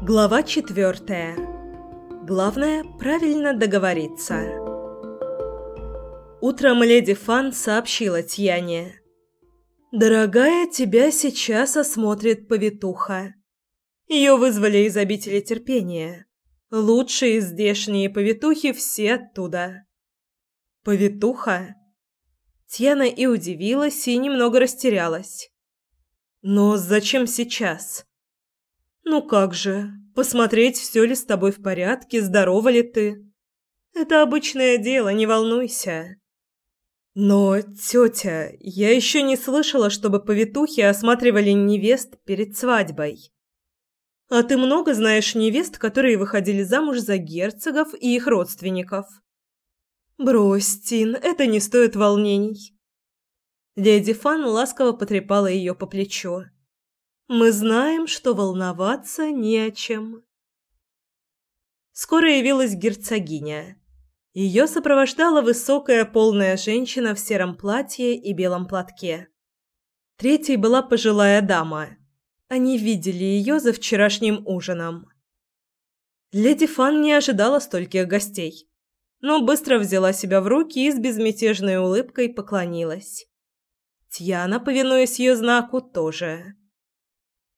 Глава четвертая. Главное – правильно договориться. Утром леди Фан сообщила Тьяне. «Дорогая, тебя сейчас осмотрит повитуха. Ее вызвали из обители терпения. Лучшие здешние повитухи все оттуда». «Повитуха?» Тьяна и удивилась, и немного растерялась. «Но зачем сейчас?» «Ну как же, посмотреть, все ли с тобой в порядке, здорова ли ты. Это обычное дело, не волнуйся». «Но, тетя, я еще не слышала, чтобы повитухи осматривали невест перед свадьбой». «А ты много знаешь невест, которые выходили замуж за герцогов и их родственников?» «Брось, Тин, это не стоит волнений». Леди Фан ласково потрепала ее по плечу. Мы знаем, что волноваться не о чем. Скоро явилась герцогиня. Ее сопровождала высокая полная женщина в сером платье и белом платке. Третьей была пожилая дама. Они видели ее за вчерашним ужином. Леди Фан не ожидала стольких гостей, но быстро взяла себя в руки и с безмятежной улыбкой поклонилась. Тьяна, повинуясь ее знаку, тоже.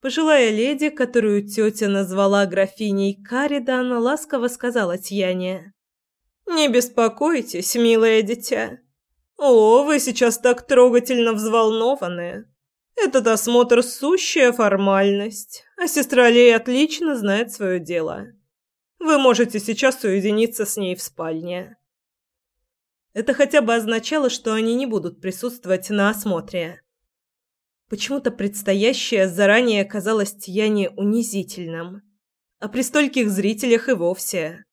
Пожилая леди, которую тетя назвала графиней Каридан, ласково сказала Тьяне. «Не беспокойтесь, милое дитя. О, вы сейчас так трогательно взволнованы. Этот осмотр – сущая формальность, а сестра Лей отлично знает свое дело. Вы можете сейчас уединиться с ней в спальне». Это хотя бы означало, что они не будут присутствовать на осмотре. Почему-то предстоящее заранее казалось Тьяне унизительным, а при стольких зрителях и вовсе.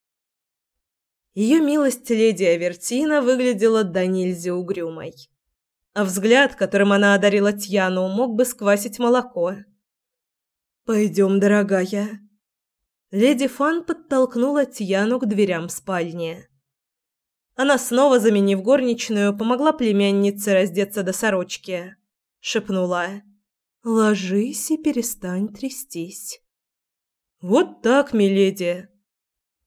Ее милость леди Авертина выглядела до нельзя угрюмой. А взгляд, которым она одарила Тьяну, мог бы сквасить молоко. «Пойдем, дорогая». Леди Фан подтолкнула Тьяну к дверям спальни. Она снова, заменив горничную, помогла племяннице раздеться до сорочки шепнула. Ложись и перестань трястись. Вот так, миледи.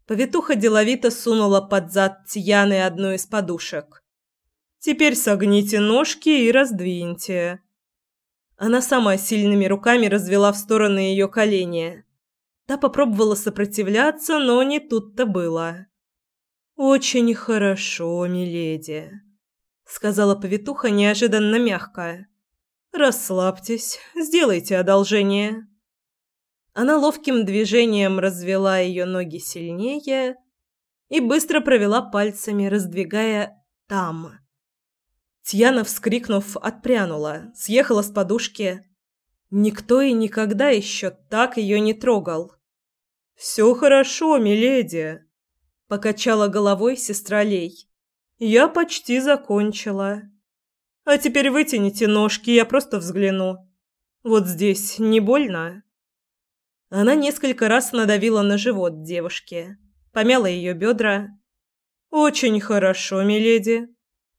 Повитуха деловито сунула под зад Тьяны одну из подушек. Теперь согните ножки и раздвиньте. Она сама сильными руками развела в стороны ее колени. Та попробовала сопротивляться, но не тут-то было. «Очень хорошо, миледи», — сказала повитуха неожиданно мягко. Расслабьтесь, сделайте одолжение. Она ловким движением развела ее ноги сильнее и быстро провела пальцами, раздвигая там. Тьяна, вскрикнув, отпрянула, съехала с подушки. Никто и никогда еще так ее не трогал. «Все хорошо, миледи», — покачала головой сестра Лей. «Я почти закончила». А теперь вытяните ножки, я просто взгляну. Вот здесь не больно?» Она несколько раз надавила на живот девушки, помяла ее бедра. «Очень хорошо, миледи.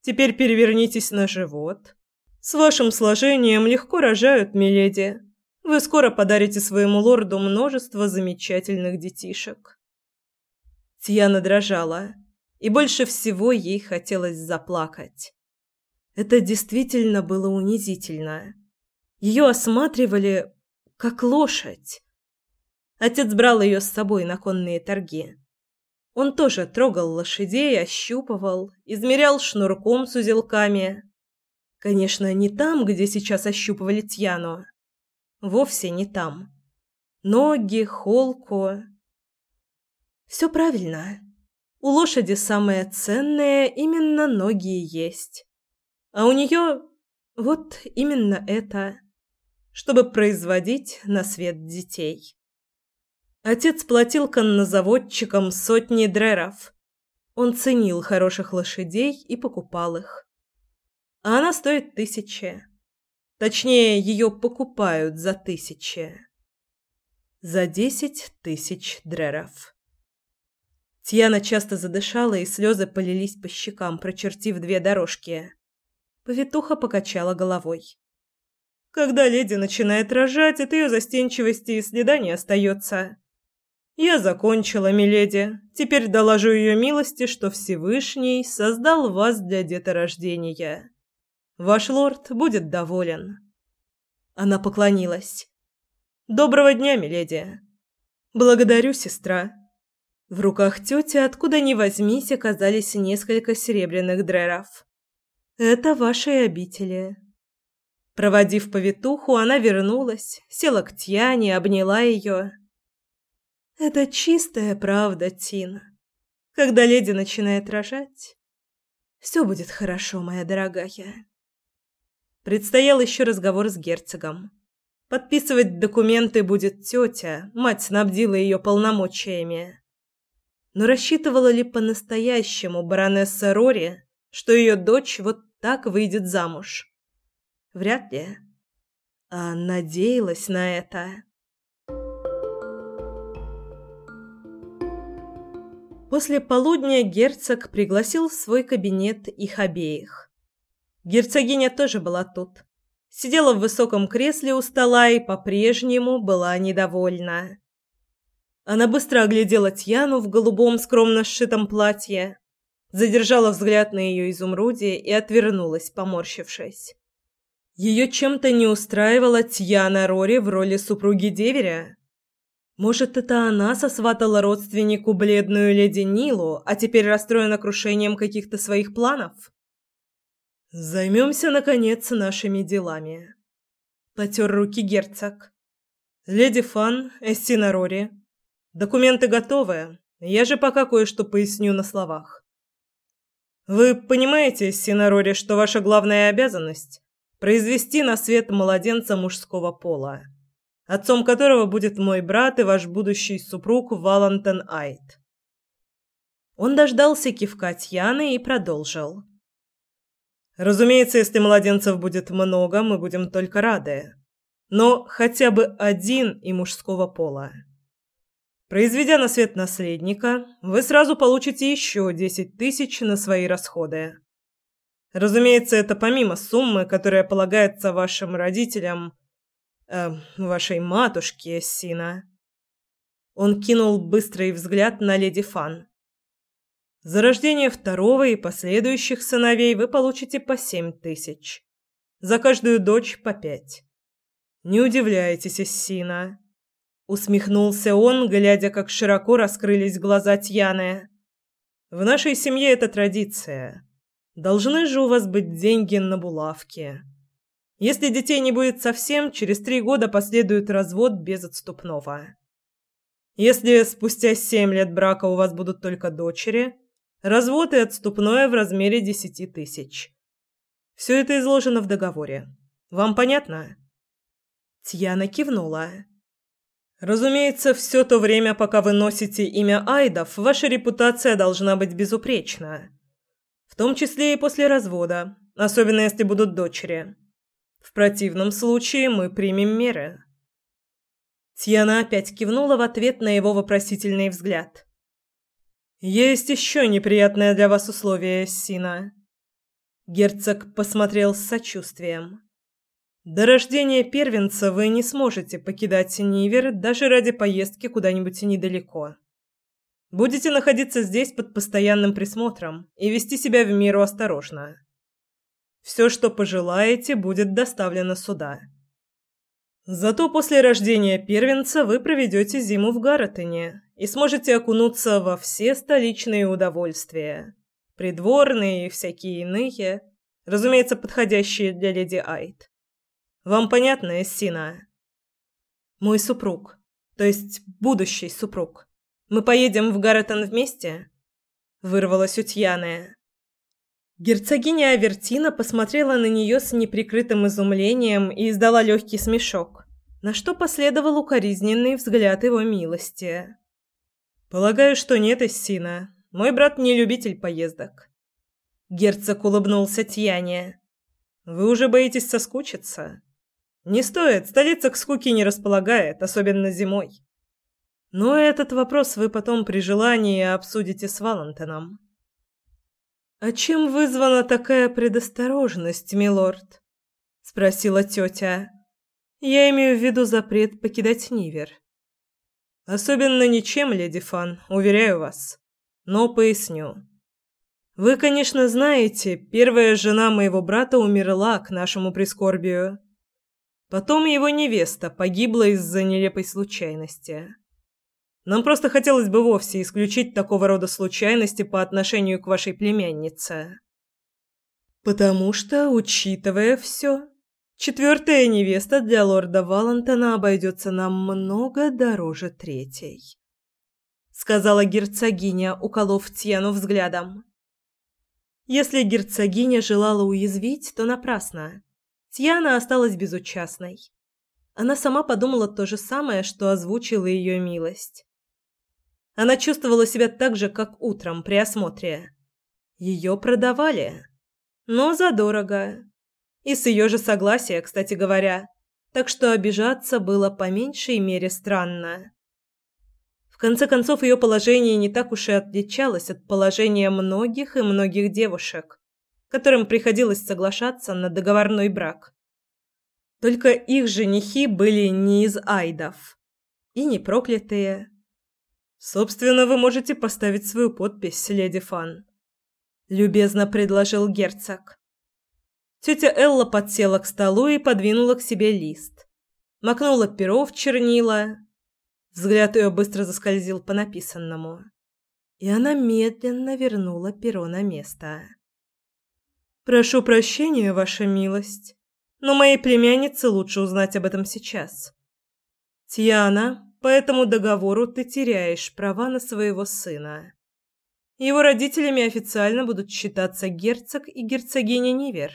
Теперь перевернитесь на живот. С вашим сложением легко рожают, миледи. Вы скоро подарите своему лорду множество замечательных детишек». Тьяна дрожала, и больше всего ей хотелось заплакать. Это действительно было унизительно. Ее осматривали как лошадь. Отец брал ее с собой на конные торги. Он тоже трогал лошадей, ощупывал, измерял шнурком с узелками. Конечно, не там, где сейчас ощупывали Тьяну. Вовсе не там. Ноги, холку. Все правильно. У лошади самое ценное именно ноги есть. А у нее вот именно это, чтобы производить на свет детей. Отец платил коннозаводчикам сотни дреров. Он ценил хороших лошадей и покупал их. А она стоит тысячи. Точнее, ее покупают за тысячи. За десять тысяч дреров. Тьяна часто задышала, и слезы полились по щекам, прочертив две дорожки. Повитуха покачала головой. Когда леди начинает рожать, от ее застенчивости и следа не остается. «Я закончила, миледи. Теперь доложу ее милости, что Всевышний создал вас для деторождения. Ваш лорд будет доволен». Она поклонилась. «Доброго дня, миледи!» «Благодарю, сестра!» В руках тети, откуда ни возьмись, оказались несколько серебряных дреров. «Это ваши обители». Проводив повитуху, она вернулась, села к Тьяне, обняла ее. «Это чистая правда, Тина. Когда леди начинает рожать, все будет хорошо, моя дорогая». Предстоял еще разговор с герцогом. Подписывать документы будет тетя, мать снабдила ее полномочиями. Но рассчитывала ли по-настоящему баронесса Рори, что ее дочь вот так выйдет замуж? Вряд ли. А надеялась на это. После полудня герцог пригласил в свой кабинет их обеих. Герцогиня тоже была тут. Сидела в высоком кресле у стола и по-прежнему была недовольна. Она быстро оглядела Тьяну в голубом скромно сшитом платье, задержала взгляд на ее изумруде и отвернулась, поморщившись. Ее чем-то не устраивала Тьяна Рори в роли супруги деверя. Может, это она сосватала родственнику бледную леди Нилу, а теперь расстроена крушением каких-то своих планов? Займемся, наконец, нашими делами. Потер руки герцог. Леди Фан, Эссина Рори. Документы готовы. Я же пока кое-что поясню на словах. Вы понимаете, Эссина Рори, что ваша главная обязанность – произвести на свет младенца мужского пола, отцом которого будет мой брат и ваш будущий супруг Валентин Айт. Он дождался кивка Тьяны и продолжил. Разумеется, если младенцев будет много, мы будем только рады. Но хотя бы один и мужского пола. Произведя на свет наследника, вы сразу получите еще десять тысяч на свои расходы. Разумеется, это помимо суммы, которая полагается вашим родителям, э, вашей матушке Сина. Он кинул быстрый взгляд на леди Фан. За рождение второго и последующих сыновей вы получите по семь тысяч. За каждую дочь по пять. Не удивляйтесь, Иссина. Усмехнулся он, глядя, как широко раскрылись глаза Тьяны. В нашей семье это традиция. Должны же у вас быть деньги на булавки. Если детей не будет совсем, через три года последует развод без отступного. Если спустя семь лет брака у вас будут только дочери, Развод и отступное в размере десяти тысяч. Все это изложено в договоре. Вам понятно? Тьяна кивнула. Разумеется, все то время, пока вы носите имя Айдов, ваша репутация должна быть безупречна. В том числе и после развода, особенно если будут дочери. В противном случае мы примем меры. Тьяна опять кивнула в ответ на его вопросительный взгляд. Есть еще неприятное для вас условие, Сина. Герцог посмотрел с сочувствием. До рождения первенца вы не сможете покидать Нивер даже ради поездки куда-нибудь недалеко. Будете находиться здесь под постоянным присмотром и вести себя в меру осторожно. Все, что пожелаете, будет доставлено сюда. Зато после рождения первенца вы проведете зиму в Гаротене и сможете окунуться во все столичные удовольствия, придворные и всякие иные, разумеется, подходящие для леди Айт. Вам понятно, Эссина? Мой супруг, то есть будущий супруг. Мы поедем в Гаротен вместе? Вырвалась у Тьяны. Герцогиня Авертина посмотрела на нее с неприкрытым изумлением и издала легкий смешок, на что последовал укоризненный взгляд его милости. «Полагаю, что нет, Иссина. Мой брат не любитель поездок». Герцог улыбнулся Тьяне. «Вы уже боитесь соскучиться?» «Не стоит, столица к скуке не располагает, особенно зимой». Но этот вопрос вы потом при желании обсудите с Валентином. «А чем вызвана такая предосторожность, милорд?» — спросила тетя. «Я имею в виду запрет покидать Нивер». Особенно ничем, леди Фан, уверяю вас. Но поясню. Вы, конечно, знаете, первая жена моего брата умерла к нашему прискорбию. Потом его невеста погибла из-за нелепой случайности. Нам просто хотелось бы вовсе исключить такого рода случайности по отношению к вашей племяннице. Потому что, учитывая все, четвертая невеста для лорда Валентона обойдется нам много дороже третьей. Сказала герцогиня, уколов Тьяну взглядом. Если герцогиня желала уязвить, то напрасно. Тьяна осталась безучастной. Она сама подумала то же самое, что озвучила ее милость. Она чувствовала себя так же, как утром при осмотре. Ее продавали. Но задорого. И с ее же согласия, кстати говоря. Так что обижаться было по меньшей мере странно. В конце концов, ее положение не так уж и отличалось от положения многих и многих девушек, которым приходилось соглашаться на договорной брак. Только их женихи были не из айдов и не проклятые, Собственно, вы можете поставить свою подпись, леди Фан, любезно предложил герцог. Тетя Элла подсела к столу и подвинула к себе лист. Макнула перо в чернила. Взгляд ее быстро заскользил по написанному. И она медленно вернула перо на место. «Прошу прощения, ваша милость, но моей племяннице лучше узнать об этом сейчас. Тиана, по этому договору ты теряешь права на своего сына. Его родителями официально будут считаться герцог и герцогиня Нивер.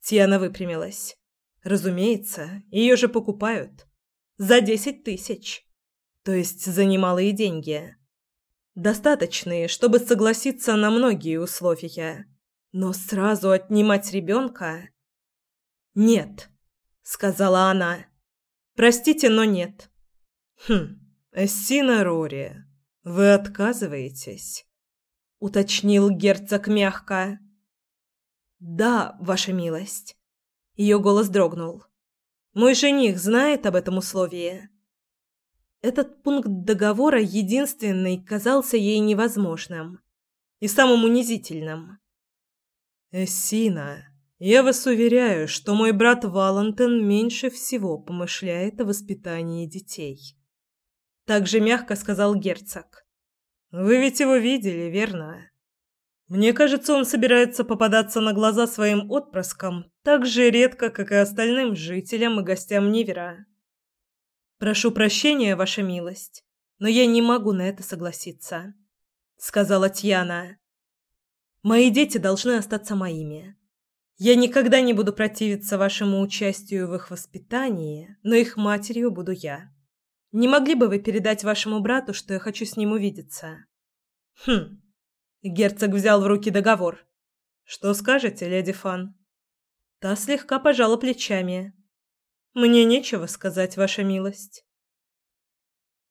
Тиана выпрямилась. Разумеется, ее же покупают. За десять тысяч. То есть за немалые деньги. Достаточные, чтобы согласиться на многие условия. Но сразу отнимать ребенка... «Нет», — сказала она. «Простите, но нет. «Хм, Эссина Рори, вы отказываетесь?» — уточнил герцог мягко. «Да, ваша милость». Ее голос дрогнул. «Мой жених знает об этом условии?» Этот пункт договора единственный казался ей невозможным и самым унизительным. «Эссина, я вас уверяю, что мой брат Валентин меньше всего помышляет о воспитании детей» также мягко сказал герцог. Вы ведь его видели, верно? Мне кажется, он собирается попадаться на глаза своим отпрыскам так же редко, как и остальным жителям и гостям Нивера. Прошу прощения, ваша милость, но я не могу на это согласиться, сказала Тьяна. Мои дети должны остаться моими. Я никогда не буду противиться вашему участию в их воспитании, но их матерью буду я. Не могли бы вы передать вашему брату, что я хочу с ним увидеться? Хм. Герцог взял в руки договор. Что скажете, леди Фан? Та слегка пожала плечами. Мне нечего сказать, ваша милость.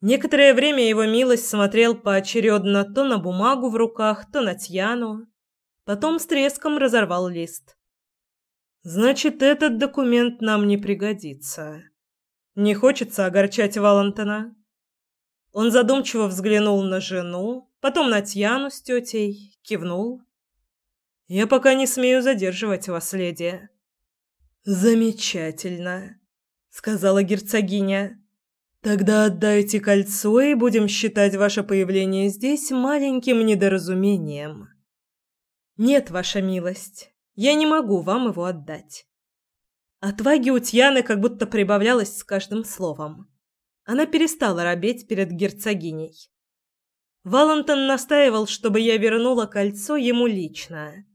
Некоторое время его милость смотрел поочередно то на бумагу в руках, то на Тьяну, потом с треском разорвал лист. Значит, этот документ нам не пригодится. Не хочется огорчать Валентина. Он задумчиво взглянул на жену, потом на Тьяну с тетей, кивнул. «Я пока не смею задерживать вас, леди». «Замечательно», — сказала герцогиня. «Тогда отдайте кольцо, и будем считать ваше появление здесь маленьким недоразумением». «Нет, ваша милость, я не могу вам его отдать. Отваги у Тьяны как будто прибавлялось с каждым словом. Она перестала робеть перед герцогиней. Валентон настаивал, чтобы я вернула кольцо ему лично.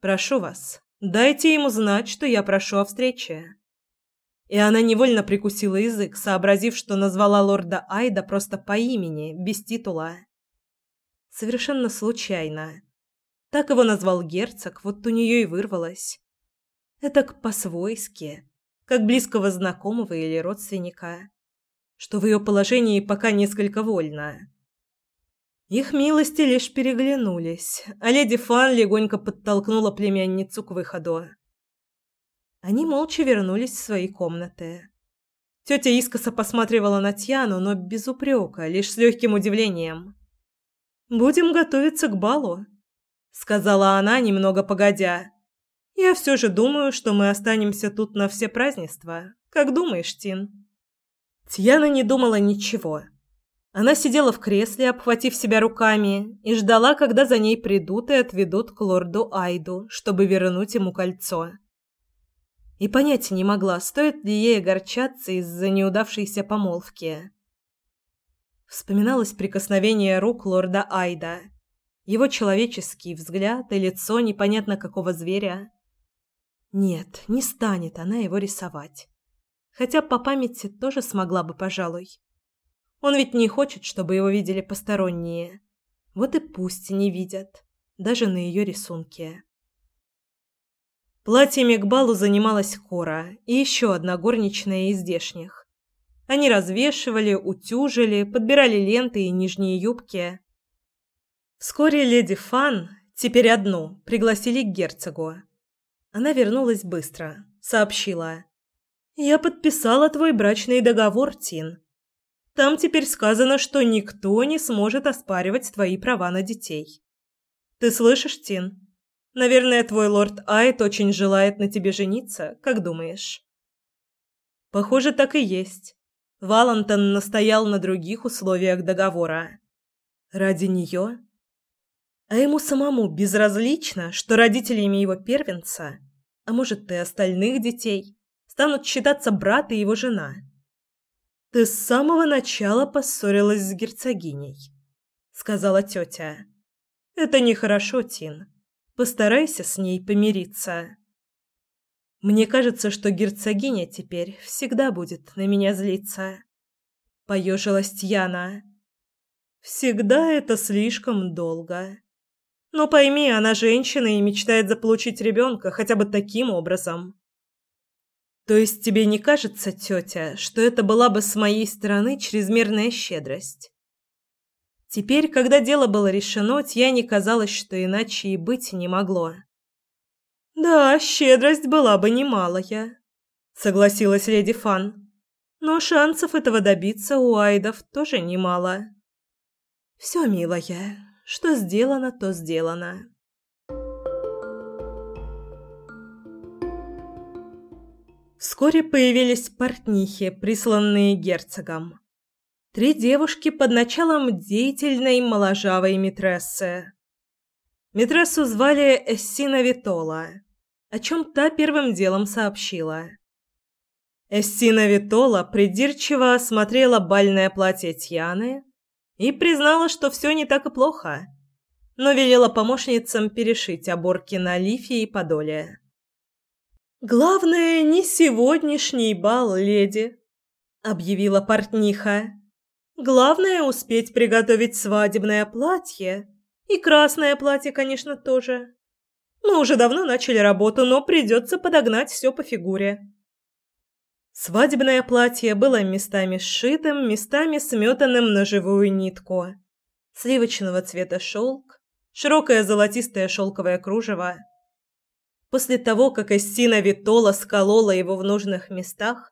Прошу вас, дайте ему знать, что я прошу о встрече. И она невольно прикусила язык, сообразив, что назвала лорда Айда просто по имени, без титула. Совершенно случайно. Так его назвал герцог, вот у нее и вырвалось. Это по-свойски, как близкого знакомого или родственника, что в ее положении пока несколько вольно. Их милости лишь переглянулись, а леди Фан легонько подтолкнула племянницу к выходу. Они молча вернулись в свои комнаты. Тетя искоса посматривала на Тьяну, но без упрека, лишь с легким удивлением. «Будем готовиться к балу», — сказала она, немного погодя. «Я все же думаю, что мы останемся тут на все празднества. Как думаешь, Тин?» Тьяна не думала ничего. Она сидела в кресле, обхватив себя руками, и ждала, когда за ней придут и отведут к лорду Айду, чтобы вернуть ему кольцо. И понять не могла, стоит ли ей огорчаться из-за неудавшейся помолвки. Вспоминалось прикосновение рук лорда Айда, его человеческий взгляд и лицо непонятно какого зверя. Нет, не станет она его рисовать. Хотя по памяти тоже смогла бы, пожалуй. Он ведь не хочет, чтобы его видели посторонние. Вот и пусть не видят, даже на ее рисунке. Платьями к балу занималась Кора и еще одна горничная из здешних. Они развешивали, утюжили, подбирали ленты и нижние юбки. Вскоре леди Фан, теперь одну, пригласили к герцогу. Она вернулась быстро, сообщила. «Я подписала твой брачный договор, Тин. Там теперь сказано, что никто не сможет оспаривать твои права на детей. Ты слышишь, Тин? Наверное, твой лорд Айт очень желает на тебе жениться, как думаешь?» «Похоже, так и есть. Валентон настоял на других условиях договора. Ради нее? А ему самому безразлично, что родителями его первенца, а может и остальных детей, станут считаться брат и его жена. «Ты с самого начала поссорилась с герцогиней», — сказала тетя. «Это нехорошо, Тин. Постарайся с ней помириться». Мне кажется, что герцогиня теперь всегда будет на меня злиться. Поежилась Тьяна. Всегда это слишком долго. Но пойми, она женщина и мечтает заполучить ребенка хотя бы таким образом. То есть тебе не кажется, тетя, что это была бы с моей стороны чрезмерная щедрость? Теперь, когда дело было решено, Тьяне казалось, что иначе и быть не могло. «Да, щедрость была бы немалая», — согласилась леди Фан. «Но шансов этого добиться у айдов тоже немало». «Все, милая, что сделано, то сделано». Вскоре появились портнихи, присланные герцогом. Три девушки под началом деятельной моложавой митрессы. Митрессу звали Эссина Витола о чем та первым делом сообщила. Эстина Витола придирчиво осмотрела бальное платье Тьяны и признала, что все не так и плохо, но велела помощницам перешить оборки на лифе и подоле. «Главное, не сегодняшний бал, леди», — объявила портниха. «Главное успеть приготовить свадебное платье. И красное платье, конечно, тоже. Мы уже давно начали работу, но придется подогнать все по фигуре. Свадебное платье было местами сшитым, местами сметанным на живую нитку. Сливочного цвета шелк, широкое золотистое шелковое кружево. После того, как Эссина Витола сколола его в нужных местах,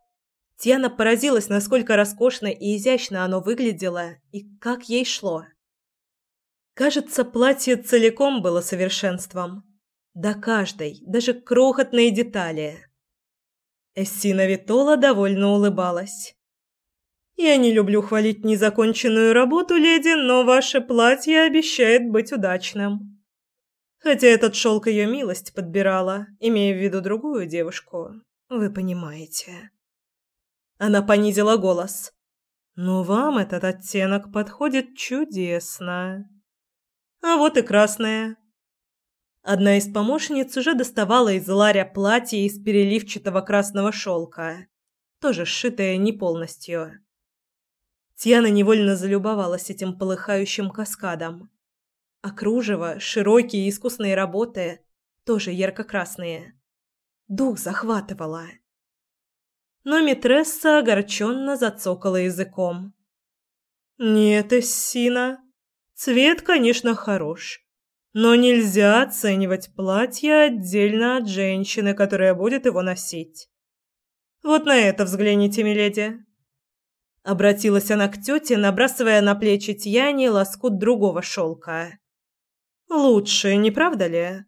Тиана поразилась, насколько роскошно и изящно оно выглядело и как ей шло. Кажется, платье целиком было совершенством. До каждой, даже крохотной детали. Эссина Витола довольно улыбалась. «Я не люблю хвалить незаконченную работу, леди, но ваше платье обещает быть удачным. Хотя этот шелк ее милость подбирала, имея в виду другую девушку, вы понимаете». Она понизила голос. «Но вам этот оттенок подходит чудесно. А вот и красное. Одна из помощниц уже доставала из ларя платье из переливчатого красного шелка, тоже сшитое не полностью. Тьяна невольно залюбовалась этим полыхающим каскадом. А кружево, широкие искусные работы, тоже ярко-красные. Дух захватывало. Но Митресса огорченно зацокала языком. «Нет, Эссина, цвет, конечно, хорош, но нельзя оценивать платье отдельно от женщины, которая будет его носить. Вот на это взгляните, миледи. Обратилась она к тете, набрасывая на плечи Тьяне лоскут другого шелка. Лучше, не правда ли?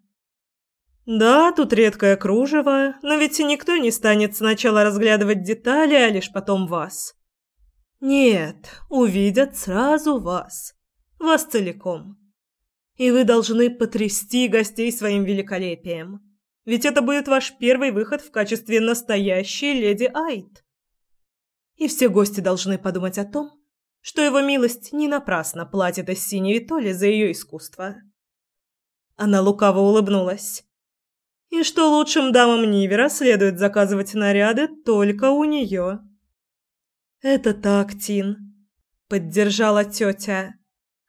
Да, тут редкое кружево, но ведь никто не станет сначала разглядывать детали, а лишь потом вас. Нет, увидят сразу вас. Вас целиком. И вы должны потрясти гостей своим великолепием. Ведь это будет ваш первый выход в качестве настоящей леди Айт. И все гости должны подумать о том, что его милость не напрасно платит из синей за ее искусство. Она лукаво улыбнулась. И что лучшим дамам Нивера следует заказывать наряды только у нее. «Это так, Тин», — поддержала тетя.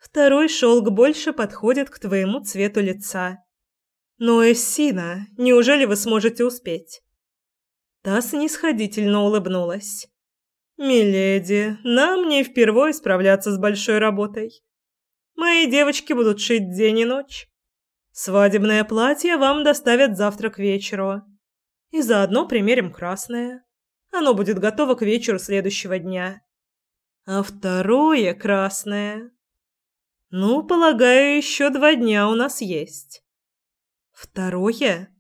«Второй шелк больше подходит к твоему цвету лица. Но, Эссина, неужели вы сможете успеть?» Та снисходительно улыбнулась. «Миледи, нам не впервой справляться с большой работой. Мои девочки будут шить день и ночь. Свадебное платье вам доставят завтра к вечеру. И заодно примерим красное. Оно будет готово к вечеру следующего дня. А второе красное... Ну, полагаю, еще два дня у нас есть. Второе?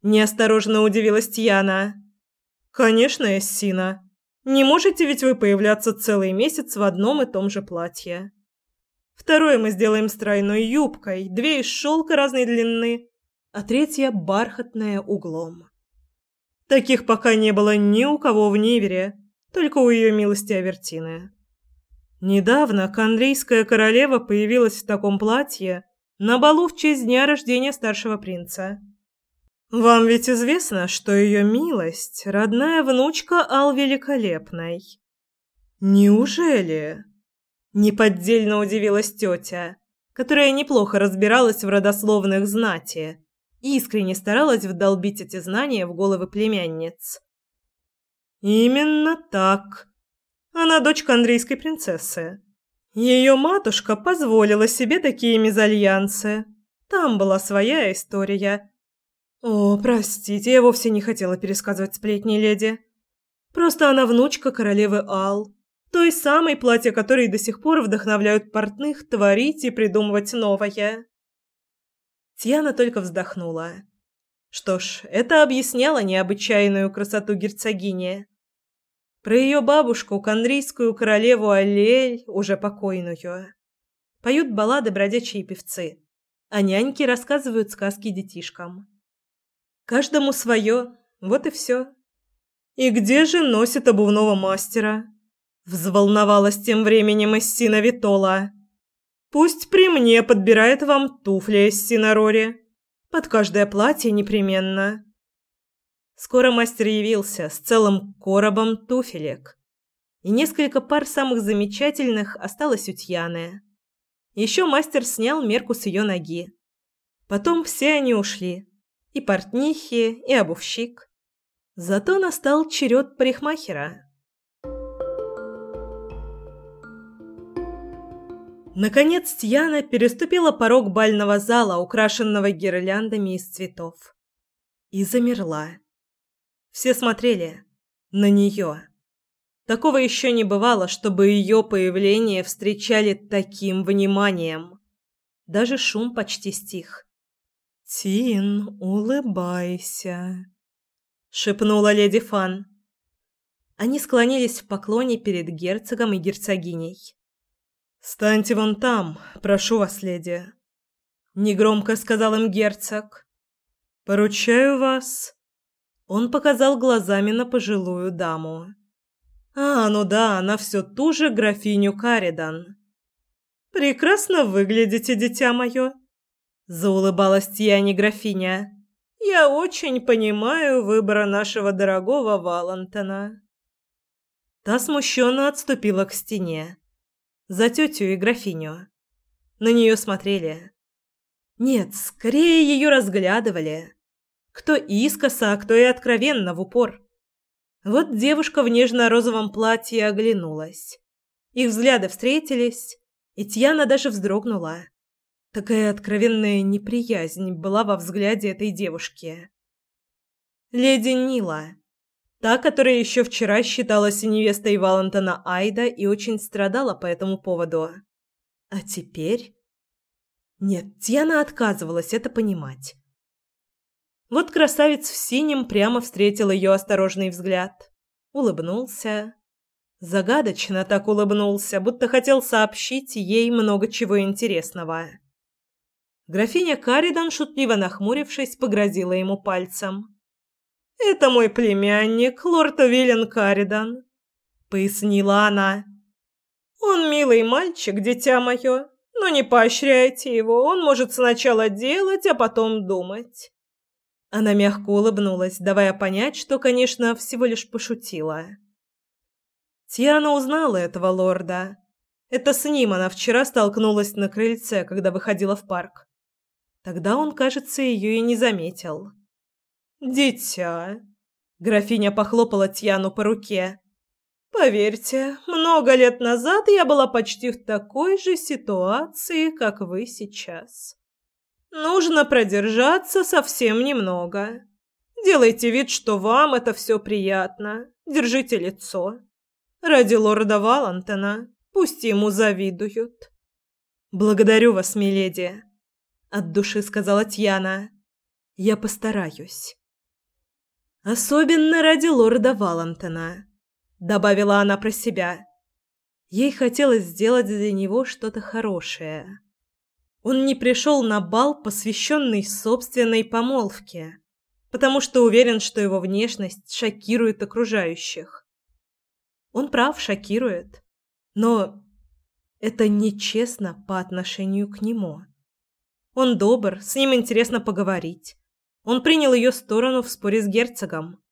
Неосторожно удивилась Тьяна. Конечно, Эссина. Не можете ведь вы появляться целый месяц в одном и том же платье. Второе мы сделаем с тройной юбкой, две из шелка разной длины, а третья бархатная углом. Таких пока не было ни у кого в Невере, только у ее милости Авертины. Недавно кандрийская королева появилась в таком платье на балу в честь дня рождения старшего принца. Вам ведь известно, что ее милость – родная внучка Ал Великолепной. Неужели? Неподдельно удивилась тетя, которая неплохо разбиралась в родословных знати и искренне старалась вдолбить эти знания в головы племянниц. Именно так. Она дочка андрейской принцессы. Ее матушка позволила себе такие мезальянсы. Там была своя история. О, простите, я вовсе не хотела пересказывать сплетни леди. Просто она внучка королевы Ал, той самой платья которой до сих пор вдохновляют портных творить и придумывать новое. Тьяна только вздохнула. Что ж, это объясняло необычайную красоту герцогини. Про ее бабушку, кандрийскую королеву Аллель, уже покойную. Поют баллады бродячие певцы, а няньки рассказывают сказки детишкам. Каждому свое, вот и все. «И где же носит обувного мастера?» Взволновалась тем временем Эссина Витола. Пусть при мне подбирает вам туфли из Синарори. Под каждое платье непременно. Скоро мастер явился с целым коробом туфелек. И несколько пар самых замечательных осталось у Тьяны. Еще мастер снял мерку с ее ноги. Потом все они ушли. И портнихи, и обувщик. Зато настал черед парикмахера. Наконец Тьяна переступила порог бального зала, украшенного гирляндами из цветов. И замерла. Все смотрели на нее. Такого еще не бывало, чтобы ее появление встречали таким вниманием. Даже шум почти стих. «Тин, улыбайся», — шепнула леди Фан. Они склонились в поклоне перед герцогом и герцогиней. «Станьте вон там, прошу вас, леди», — негромко сказал им герцог. «Поручаю вас». Он показал глазами на пожилую даму. «А, ну да, она все ту же графиню Каридан». «Прекрасно выглядите, дитя мое», — заулыбалась Тьяне графиня. «Я очень понимаю выбора нашего дорогого Валантона». Та смущенно отступила к стене за тетю и графиню. На нее смотрели. Нет, скорее ее разглядывали. Кто искоса, а кто и откровенно в упор. Вот девушка в нежно-розовом платье оглянулась. Их взгляды встретились, и Тьяна даже вздрогнула. Такая откровенная неприязнь была во взгляде этой девушки. Леди Нила. Та, которая еще вчера считалась невестой Валентина Айда и очень страдала по этому поводу. А теперь... Нет, Тьяна отказывалась это понимать. Вот красавец в синем прямо встретил ее осторожный взгляд. Улыбнулся. Загадочно так улыбнулся, будто хотел сообщить ей много чего интересного. Графиня Каридан, шутливо нахмурившись, погрозила ему пальцем. «Это мой племянник, лорд Уиллен Каридан», — пояснила она. «Он милый мальчик, дитя мое, но не поощряйте его, он может сначала делать, а потом думать». Она мягко улыбнулась, давая понять, что, конечно, всего лишь пошутила. Тиана узнала этого лорда. Это с ним она вчера столкнулась на крыльце, когда выходила в парк. Тогда он, кажется, ее и не заметил. «Дитя!» Графиня похлопала Тьяну по руке. «Поверьте, много лет назад я была почти в такой же ситуации, как вы сейчас. Нужно продержаться совсем немного. Делайте вид, что вам это все приятно. Держите лицо. Ради лорда Валантона. Пусть ему завидуют. Благодарю вас, миледи, от души сказала Тьяна. Я постараюсь. Особенно ради лорда Валантона, добавила она про себя. Ей хотелось сделать для него что-то хорошее. Он не пришел на бал, посвященный собственной помолвке, потому что уверен, что его внешность шокирует окружающих. Он прав, шокирует. Но это нечестно по отношению к нему. Он добр, с ним интересно поговорить. Он принял ее сторону в споре с герцогом.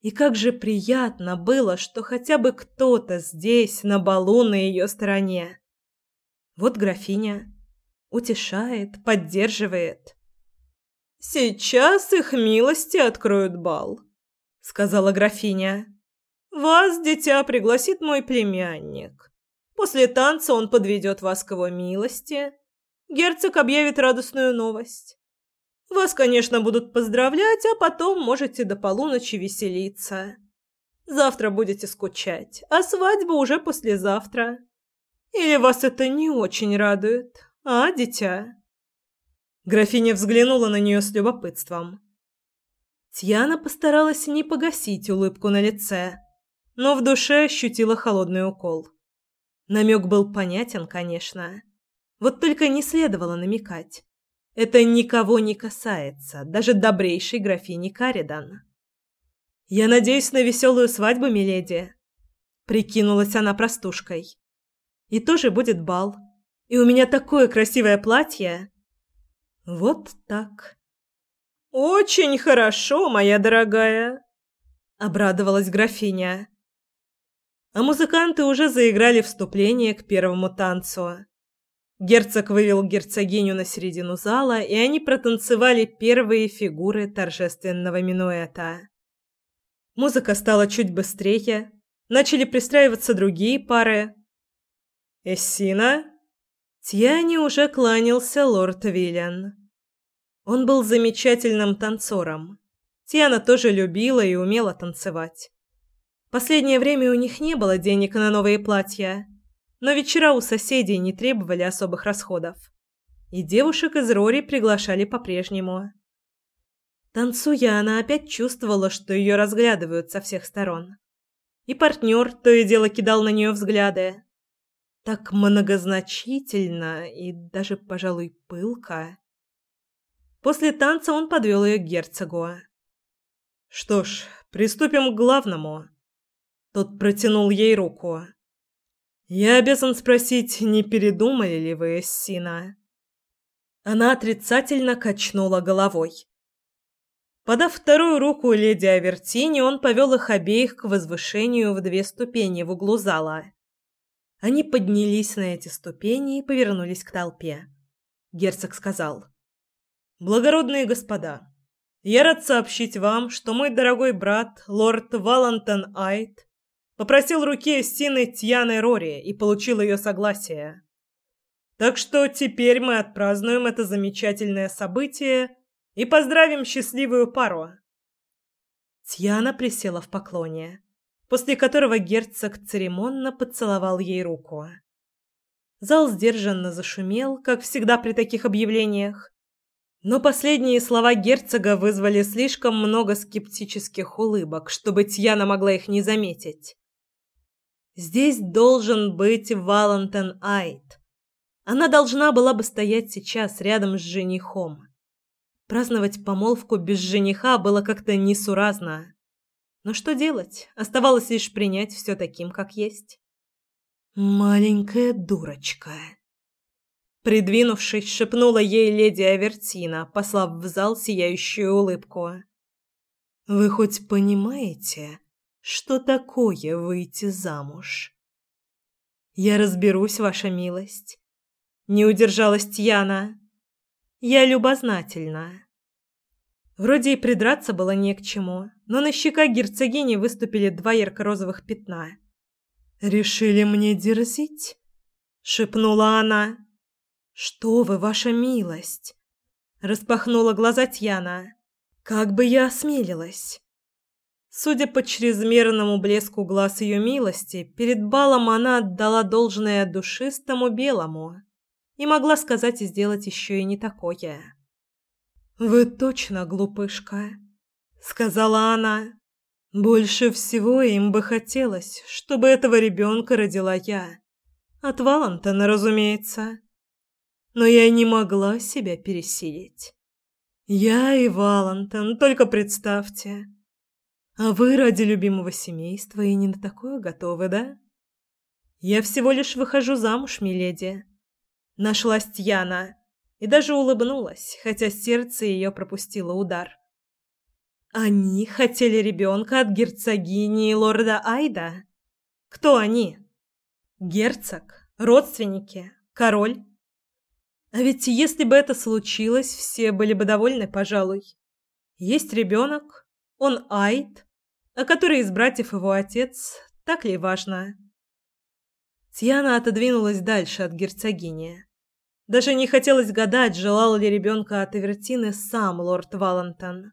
И как же приятно было, что хотя бы кто-то здесь, на балу, на ее стороне. Вот графиня утешает, поддерживает. «Сейчас их милости откроют бал», — сказала графиня. Вас, дитя, пригласит мой племянник. После танца он подведет вас к его милости. Герцог объявит радостную новость. Вас, конечно, будут поздравлять, а потом можете до полуночи веселиться. Завтра будете скучать, а свадьба уже послезавтра. Или вас это не очень радует, а, дитя?» Графиня взглянула на нее с любопытством. Тьяна постаралась не погасить улыбку на лице но в душе ощутила холодный укол. Намек был понятен, конечно. Вот только не следовало намекать. Это никого не касается, даже добрейшей графини Каридан. «Я надеюсь на веселую свадьбу, миледи», — прикинулась она простушкой. «И тоже будет бал. И у меня такое красивое платье». Вот так. «Очень хорошо, моя дорогая», — обрадовалась графиня а музыканты уже заиграли вступление к первому танцу. Герцог вывел герцогиню на середину зала, и они протанцевали первые фигуры торжественного минуэта. Музыка стала чуть быстрее, начали пристраиваться другие пары. «Эссина?» Тьяне уже кланялся лорд Виллиан. Он был замечательным танцором. Тиана тоже любила и умела танцевать. Последнее время у них не было денег на новые платья, но вечера у соседей не требовали особых расходов. И девушек из Рори приглашали по-прежнему. Танцуя, она опять чувствовала, что ее разглядывают со всех сторон. И партнер то и дело кидал на нее взгляды. Так многозначительно и даже, пожалуй, пылко. После танца он подвел ее к герцогу. «Что ж, приступим к главному», тот протянул ей руку. «Я обязан спросить, не передумали ли вы, Сина?» Она отрицательно качнула головой. Подав вторую руку леди Авертини, он повел их обеих к возвышению в две ступени в углу зала. Они поднялись на эти ступени и повернулись к толпе. Герцог сказал. «Благородные господа, я рад сообщить вам, что мой дорогой брат, лорд Валантон Айт, Попросил руки Эстины Тьяны Рори и получил ее согласие. Так что теперь мы отпразднуем это замечательное событие и поздравим счастливую пару. Тьяна присела в поклоне, после которого герцог церемонно поцеловал ей руку. Зал сдержанно зашумел, как всегда при таких объявлениях. Но последние слова герцога вызвали слишком много скептических улыбок, чтобы Тьяна могла их не заметить. Здесь должен быть Валентин Айт. Она должна была бы стоять сейчас рядом с женихом. Праздновать помолвку без жениха было как-то несуразно. Но что делать? Оставалось лишь принять все таким, как есть. «Маленькая дурочка!» Придвинувшись, шепнула ей леди Авертина, послав в зал сияющую улыбку. «Вы хоть понимаете, что такое выйти замуж?» «Я разберусь, ваша милость». Не удержалась Тьяна. Я любознательна. Вроде и придраться было не к чему, но на щеках герцогини выступили два ярко-розовых пятна. «Решили мне дерзить?» — шепнула она. «Что вы, ваша милость!» — распахнула глаза Тьяна. «Как бы я осмелилась!» Судя по чрезмерному блеску глаз ее милости, перед балом она отдала должное душистому белому и могла сказать и сделать еще и не такое. «Вы точно глупышка», — сказала она. «Больше всего им бы хотелось, чтобы этого ребенка родила я. От Валантона, разумеется. Но я не могла себя пересилить. Я и Валантон, только представьте. А вы ради любимого семейства и не на такое готовы, да? Я всего лишь выхожу замуж, миледи. Нашлась Тьяна и даже улыбнулась, хотя сердце ее пропустило удар. Они хотели ребенка от герцогини и лорда Айда? Кто они? Герцог? Родственники? Король? А ведь если бы это случилось, все были бы довольны, пожалуй. Есть ребенок, он Айд, а который из братьев его отец, так ли важно? Тьяна отодвинулась дальше от герцогини. Даже не хотелось гадать, желал ли ребенка от Авертины сам лорд Валентон.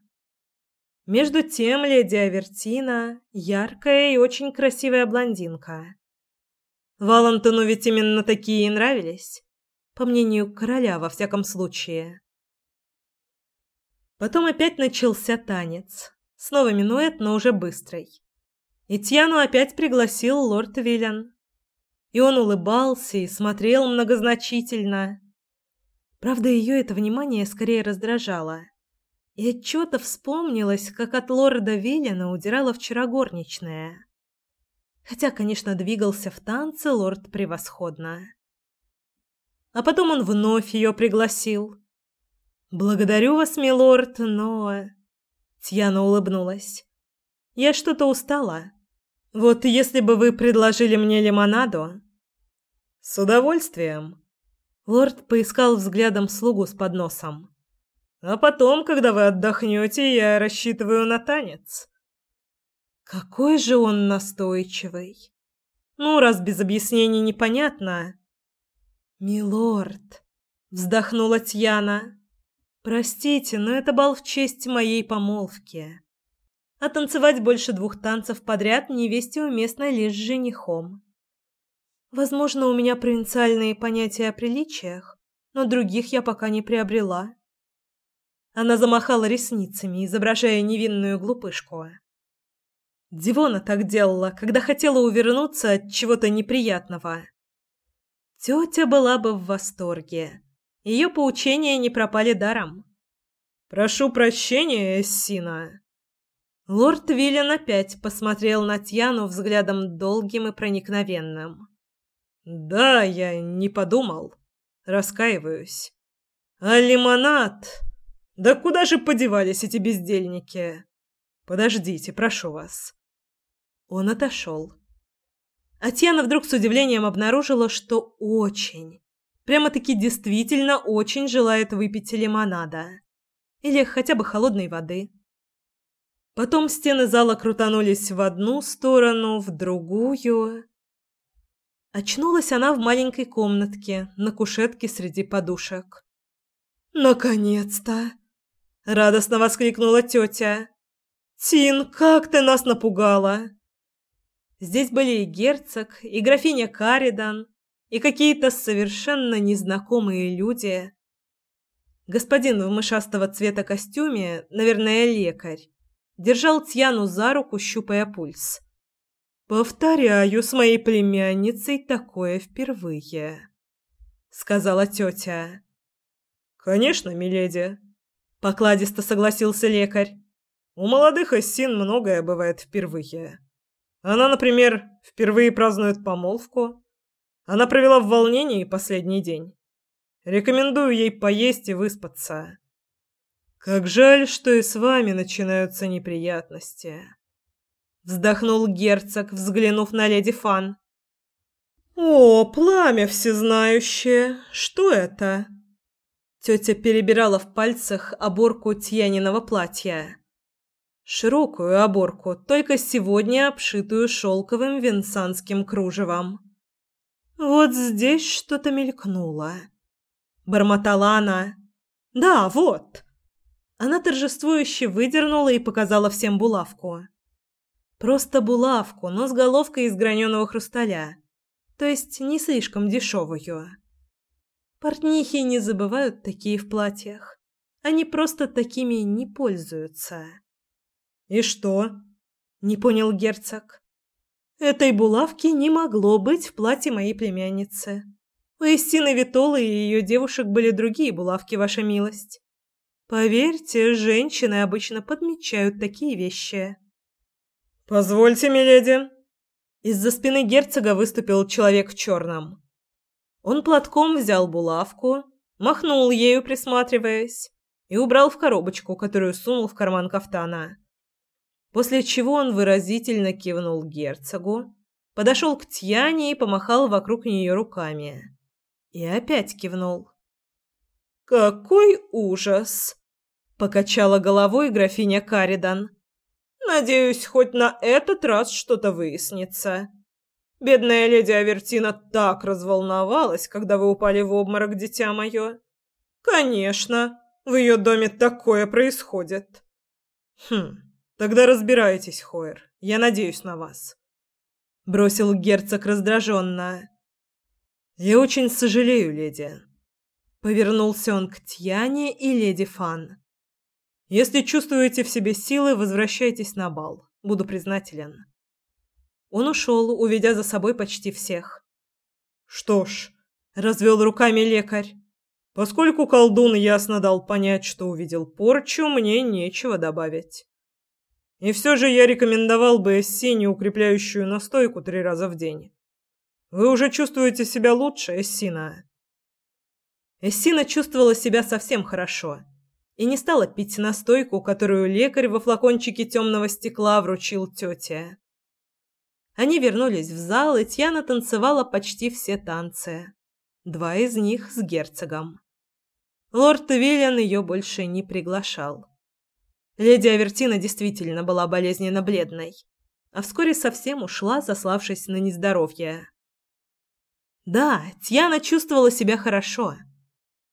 Между тем леди Авертина – яркая и очень красивая блондинка. Валентону ведь именно такие и нравились, по мнению короля во всяком случае. Потом опять начался танец. Снова минуэт, но уже быстрый. И Тьяну опять пригласил лорд Виллен. И он улыбался и смотрел многозначительно. Правда, ее это внимание скорее раздражало. И отчего-то вспомнилось, как от лорда Виллина удирала вчера горничная. Хотя, конечно, двигался в танце лорд превосходно. А потом он вновь ее пригласил. «Благодарю вас, милорд, но...» Тьяна улыбнулась. «Я что-то устала. Вот если бы вы предложили мне лимонаду...» «С удовольствием», Лорд поискал взглядом слугу с подносом. А потом, когда вы отдохнете, я рассчитываю на танец. Какой же он настойчивый. Ну, раз без объяснений непонятно. Милорд, вздохнула Тьяна. Простите, но это бал в честь моей помолвки. А танцевать больше двух танцев подряд невесте уместно лишь с женихом. Возможно, у меня провинциальные понятия о приличиях, но других я пока не приобрела. Она замахала ресницами, изображая невинную глупышку. Дивона так делала, когда хотела увернуться от чего-то неприятного. Тетя была бы в восторге. Ее поучения не пропали даром. «Прошу прощения, Сина». Лорд Виллен опять посмотрел на Тьяну взглядом долгим и проникновенным. Да, я не подумал. Раскаиваюсь. А лимонад? Да куда же подевались эти бездельники? Подождите, прошу вас. Он отошел. А Тьяна вдруг с удивлением обнаружила, что очень, прямо-таки действительно очень желает выпить лимонада. Или хотя бы холодной воды. Потом стены зала крутанулись в одну сторону, в другую. Очнулась она в маленькой комнатке на кушетке среди подушек. «Наконец-то!» – радостно воскликнула тетя. Тин, как ты нас напугала!» Здесь были и герцог, и графиня Каридан, и какие-то совершенно незнакомые люди. Господин в мышастого цвета костюме, наверное, лекарь, держал Тьяну за руку, щупая пульс. «Повторяю, с моей племянницей такое впервые», — сказала тетя. «Конечно, миледи», — покладисто согласился лекарь. «У молодых осин многое бывает впервые. Она, например, впервые празднует помолвку. Она провела в волнении последний день. Рекомендую ей поесть и выспаться. Как жаль, что и с вами начинаются неприятности. Вздохнул герцог, взглянув на леди Фан. О, пламя всезнающее. Что это? Тетя перебирала в пальцах оборку Тьяниного платья. Широкую оборку, только сегодня обшитую шелковым венсанским кружевом. Вот здесь что-то мелькнуло. Бормотала она. «Да, вот!» Она торжествующе выдернула и показала всем булавку. Просто булавку, но с головкой из граненого хрусталя. То есть не слишком дешевую. Портнихи не забывают такие в платьях. Они просто такими не пользуются. «И что?» – не понял герцог. «Этой булавки не могло быть в платье моей племянницы. У Эстины Витолы и ее девушек были другие булавки, ваша милость. Поверьте, женщины обычно подмечают такие вещи». «Позвольте, миледи». Из-за спины герцога выступил человек в черном. Он платком взял булавку, махнул ею, присматриваясь, и убрал в коробочку, которую сунул в карман кафтана. После чего он выразительно кивнул герцогу, подошел к Тьяне и помахал вокруг нее руками. И опять кивнул. «Какой ужас!» — покачала головой графиня Каридан. «Надеюсь, хоть на этот раз что-то выяснится. Бедная леди Авертина так разволновалась, когда вы упали в обморок, дитя мое. Конечно, в ее доме такое происходит. Хм, тогда разбирайтесь, Хойер. Я надеюсь на вас. Бросил герцог раздраженно. Я очень сожалею, леди. Повернулся он к Тьяне и леди Фан. Если чувствуете в себе силы, возвращайтесь на бал. Буду признателен. Он ушел, уведя за собой почти всех. Что ж, развел руками лекарь. Поскольку колдун ясно дал понять, что увидел порчу, мне нечего добавить. И все же я рекомендовал бы Эссине укрепляющую настойку три раза в день. Вы уже чувствуете себя лучше, Эссина? Эссина чувствовала себя совсем хорошо и не стала пить настойку, которую лекарь во флакончике темного стекла вручил тете. Они вернулись в зал, и Тьяна танцевала почти все танцы. Два из них с герцогом. Лорд Виллиан ее больше не приглашал. Леди Авертина действительно была болезненно бледной, а вскоре совсем ушла, заславшись на нездоровье. Да, Тьяна чувствовала себя хорошо.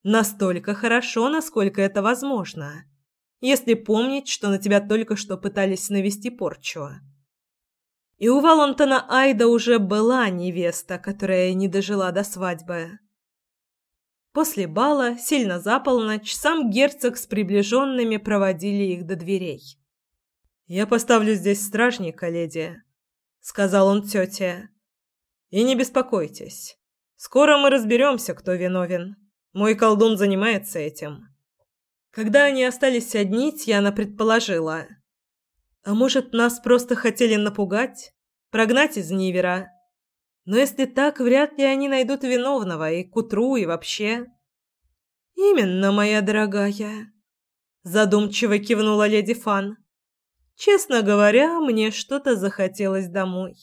Настолько хорошо, насколько это возможно. Если помнить, что на тебя только что пытались навести порчу. И у Валентона Айда уже была невеста, которая не дожила до свадьбы. После бала, сильно за полночь, сам герцог с приближенными проводили их до дверей. «Я поставлю здесь стражника, леди», — сказал он тете. «И не беспокойтесь. Скоро мы разберемся, кто виновен. Мой колдун занимается этим». Когда они остались одни, Тьяна предположила — а может, нас просто хотели напугать, прогнать из Нивера? Но если так, вряд ли они найдут виновного и к утру, и вообще. Именно, моя дорогая, задумчиво кивнула леди Фан. Честно говоря, мне что-то захотелось домой.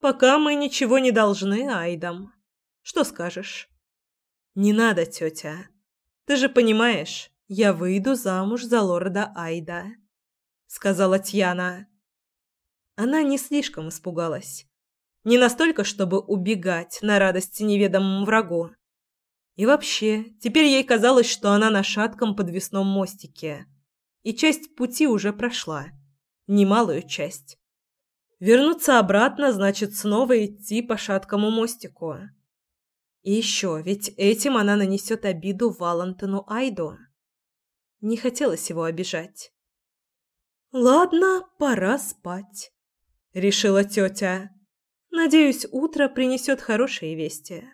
Пока мы ничего не должны Айдам. Что скажешь? Не надо, тетя. Ты же понимаешь, я выйду замуж за лорда Айда сказала Тьяна. Она не слишком испугалась. Не настолько, чтобы убегать на радость неведомому врагу. И вообще, теперь ей казалось, что она на шатком подвесном мостике, и часть пути уже прошла. немалую часть. Вернуться обратно значит снова идти по шаткому мостику. И еще, ведь этим она нанесет обиду Валентину Айду. Не хотелось его обижать. «Ладно, пора спать», — решила тетя. «Надеюсь, утро принесет хорошие вести».